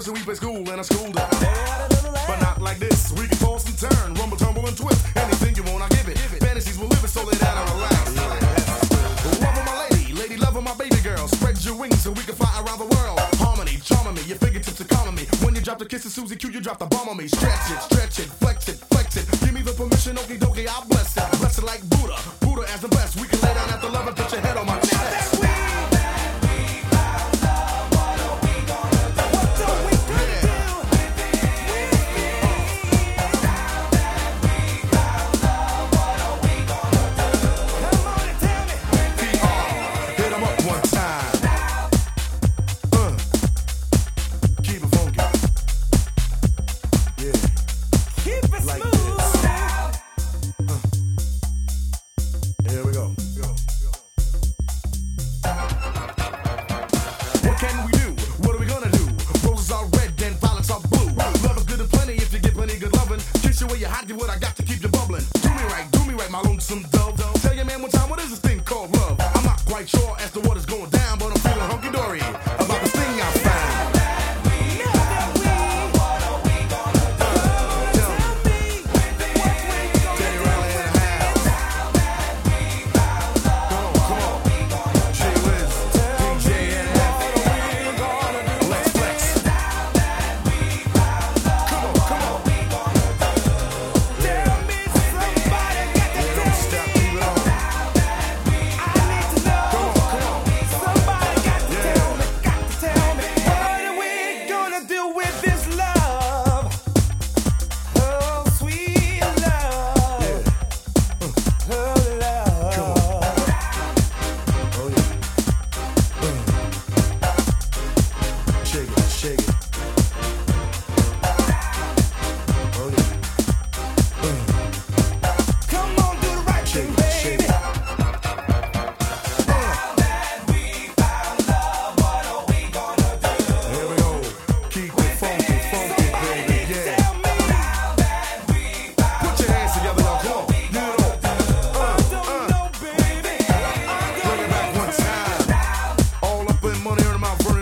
So we play school, and I schooled her. But not like this, we can toss and turn, rumble, tumble, and twist. Anything you want, I give it. Fantasies will live it, so down and relax. Love of my lady, lady love of my baby girl. Spread your wings so we can fly around the world. Harmony, charming me, your fingertips are me. When you drop the kiss of Susie Q, you drop the bomb on me. Stretch it, stretch it, flex it, flex it. Give me the permission, okie dokie, I'll bless it. Bless it like Buddha, Buddha as the best. We can lay down at the love and put your head on my chest. Lonesome dove. Tell your man one time, what is this thing called love? I'm not quite sure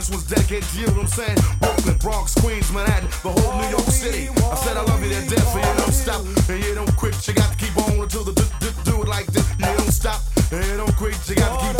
was dedicated to you, know what I'm saying? Brooklyn, Bronx, Queens, Manhattan, the whole New York City. I said I love you to death, so you don't stop. And you don't quit, you got to keep on until the do, do, do it like this. You don't stop, and you don't quit, you got to keep